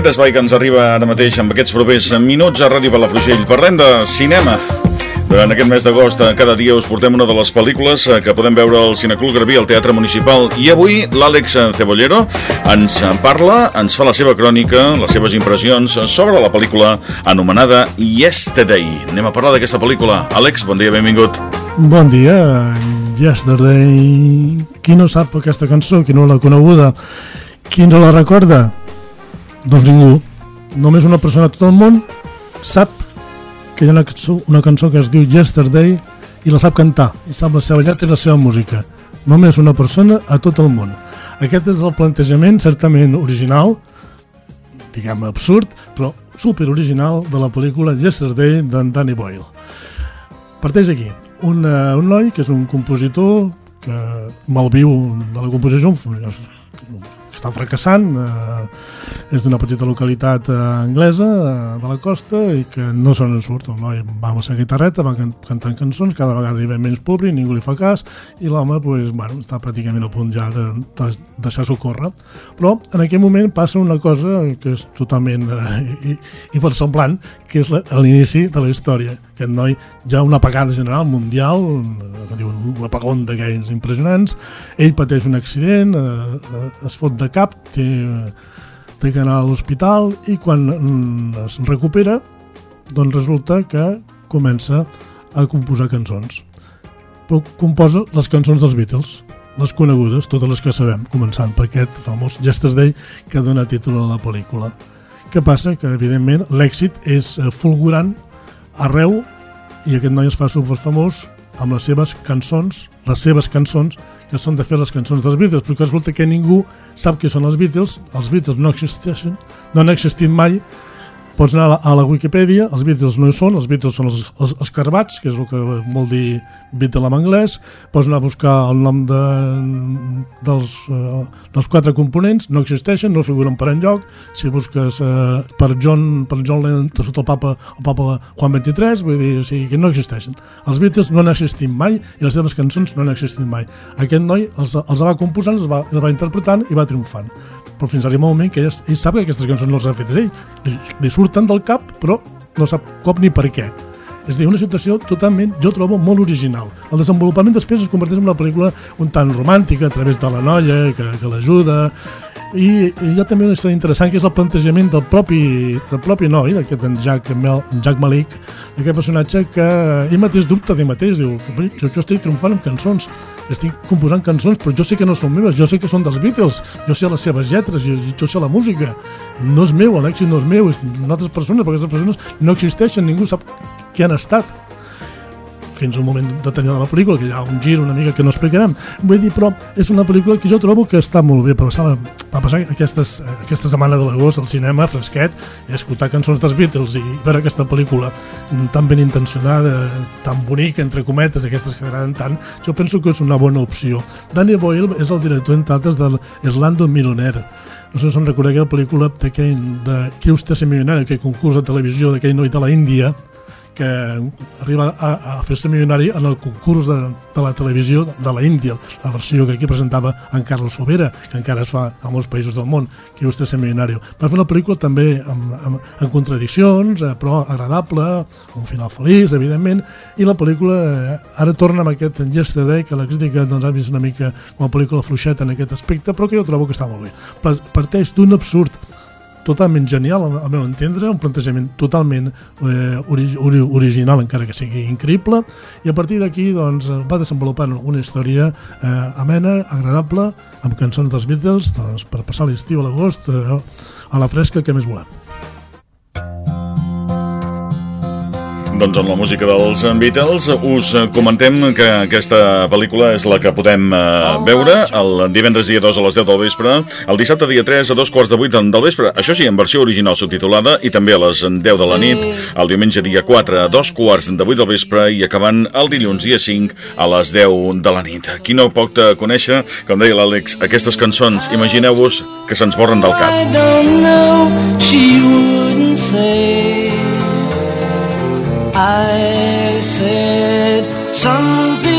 aquest espai que ens arriba ara mateix amb aquests propers minuts a Ràdio Palafrugell. Parlem de cinema. Durant aquest mes d'agost, eh, cada dia us portem una de les pel·lícules eh, que podem veure al Cineclub Garbí, al Teatre Municipal. I avui l'Àlex Cebollero ens parla, ens fa la seva crònica, les seves impressions sobre la pel·lícula anomenada Yesterday. Anem a parlar d'aquesta pel·lícula. Àlex, bon dia, benvingut. Bon dia, Yesterday. Qui no sap aquesta cançó, qui no l'ha coneguda, qui no la recorda? Doncs ningú. Només una persona a tot el món sap que hi ha una cançó, una cançó que es diu Yesterday i la sap cantar, i sap la seva lletra i la seva música. Només una persona a tot el món. Aquest és el plantejament certament original, diguem absurd, però super original de la pel·lícula Yesterday d'en Danny Boyle. Parteix aquí. Un, uh, un noi que és un compositor que malviu de la composició, està fracassant, eh, és d'una petita localitat eh, anglesa eh, de la costa i que no se n'en surt. El noi va amb la guitarreta, va can cantant cançons, cada vegada hi ve menys públic, ningú li fa cas i l'home pues, bueno, està pràcticament a punt ja de, de deixar-s'ho córrer. Però en aquell moment passa una cosa que és totalment eh, i, per semblant, que és l'inici de la història. Aquest noi ja una apagada general mundial, que diuen un apagón d'aquells impressionants, ell pateix un accident, eh, eh es fot de cap, té, té que anar a l'hospital i quan mm, es recupera doncs resulta que comença a composar cançons. Però composa les cançons dels Beatles, les conegudes, totes les que sabem, començant per aquest famós Yesterday que dona títol a la pel·lícula. Què passa? Que, evidentment, l'èxit és eh, fulgurant arreu i aquest noi es fa superfamós amb les seves cançons, les seves cançons que són de fer les cançons dels Beatles, perquè resulta que ningú sap què són els Beatles, els Beatles no existeixen, no han existit mai, pots anar a la, a la Wikipedia, els Beatles no hi són, els Beatles són els, els, els carbats, que és el que vol dir Beatle en anglès, pots anar a buscar el nom de, dels, uh, dels quatre components, no existeixen, no figuren per enlloc, si busques uh, per John, per John Lennon, surt el papa, el papa Juan 23, vull dir, o sigui, que no existeixen. Els Beatles no han existit mai i les seves cançons no han existit mai. Aquest noi els, els va composant, els va, els va interpretant i va triomfant però fins arriba un moment que ell, ell sap que aquestes cançons no les ha fetes ell, li, li surten del cap, però no sap com ni per què. És a dir, una situació totalment, jo trobo, molt original. El desenvolupament després es converteix en una pel·lícula un tant romàntica a través de la noia que, que l'ajuda, i, hi ha també una història interessant que és el plantejament del propi, del propi noi, d'aquest Jack, Mel, Jack Malik, d'aquest personatge que ell mateix dubta d'ell mateix, diu, jo, jo estic triomfant amb cançons, estic composant cançons, però jo sé que no són meves, jo sé que són dels Beatles, jo sé les seves lletres, jo, jo sé la música, no és meu, l'èxit no és meu, és d'altres persones, perquè aquestes persones no existeixen, ningú sap què han estat fins al moment de la pel·lícula, que hi ha un gir una mica que no explicarem. Vull dir, però és una pel·lícula que jo trobo que està molt bé, però va passar aquestes, aquesta setmana de l'agost al cinema, fresquet, i escoltar cançons dels Beatles i veure aquesta pel·lícula tan ben intencionada, tan bonica, entre cometes, aquestes que agraden tant, jo penso que és una bona opció. Danny Boyle és el director, entre altres, de l'Irlando Millionaire, no sé si em recordeu aquella pel·lícula de Qui usted se milionari, aquell concurs de televisió d'aquell noi de la Índia, que arriba a, a fer-se milionari en el concurs de, de la televisió de la Índia, la versió que aquí presentava en Carlos Sobera, que encara es fa a molts països del món, que vostè ser milionari. Va fer una pel·lícula també amb, amb, amb contradiccions, eh, però agradable, un final feliç, evidentment, i la pel·lícula eh, ara torna amb aquest Yesterday, que la crítica doncs, ha vist una mica com a pel·lícula fluixeta en aquest aspecte, però que jo trobo que està molt bé. Parteix d'un absurd totalment genial, al meu entendre, un plantejament totalment eh, ori ori original, encara que sigui increïble, i a partir d'aquí doncs, va desenvolupant una història eh, amena, agradable, amb cançons dels Beatles, doncs, per passar l'estiu a l'agost eh, a la fresca que més volem. Doncs amb la música dels Beatles us comentem que aquesta pel·lícula és la que podem uh, veure el divendres dia 2 a les 10 del vespre, el dissabte dia 3 a dos quarts de 8 del vespre, això sí, en versió original subtitulada i també a les 10 de la nit, el diumenge dia 4 a dos quarts de 8 del vespre i acabant el dilluns dia 5 a les 10 de la nit. Qui no pot conèixer, com deia l'Àlex, aquestes cançons, imagineu-vos que se'ns borren del cap. I don't know, she wouldn't say I said something